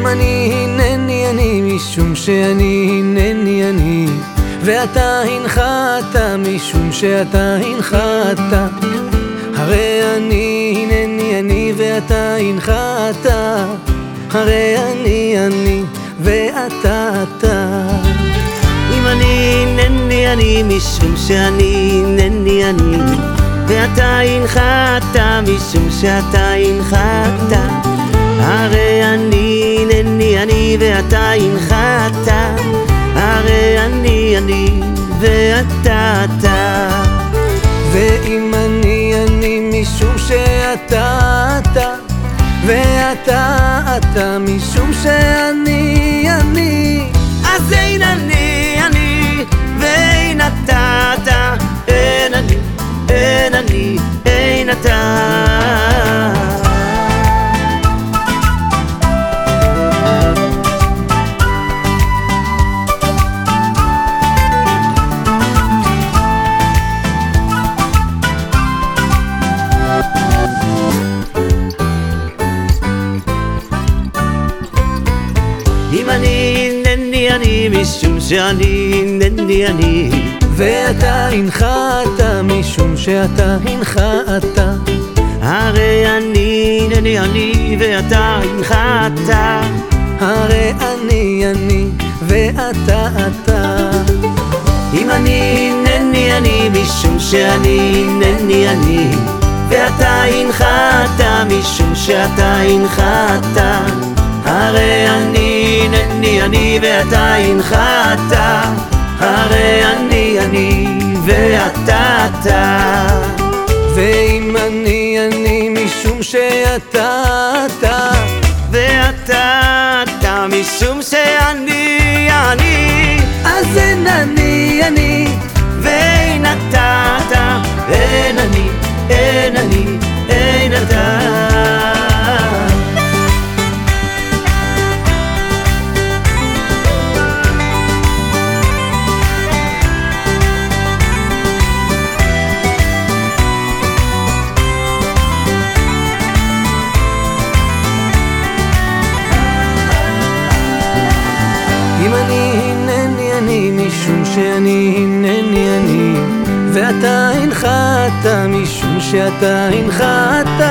אם אני הנני אני משום שאני הנני אני. ואתה הנחת משום שאתה הנחת. הרי אני הנני אני ואתה הנחת. הרי אני אני ואתה אתה. אם אני הנני אני משום שאני הנני אני. ואתה הנחת משום שאתה הנחת הרי אני הנני אני ואתה הנחת הרי אני אני ואתה אתה. ואם אני אני משום שאתה אתה. ואתה אתה משום שאני אני. אז אין אני אם אני הנני אני משום שאני הנני אני. ואתה הנחת משום שאתה הנחת. הרי אני הנני אני ואתה הנחת. הרי אני אני ואתה אתה. אם אני הנני אני משום שאני הנני אני ואתה הנחת משום שאתה הנחת הרי אני הנני אני ואתה הנחת הרי אני אני ואתה אתה. ואם אני אני משום שאתה אתה. ואתה אתה משום שאני אני. אז אין אני אני. ואין אתה אתה. אין אני אין אני אין אתה אני משום שאני הנני אני. ואתה הנחת משום שאתה הנחת.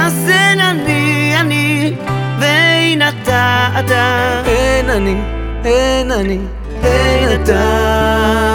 אז אין אני אני ואין אתה אתה. אין אני, אין אני, אין אתה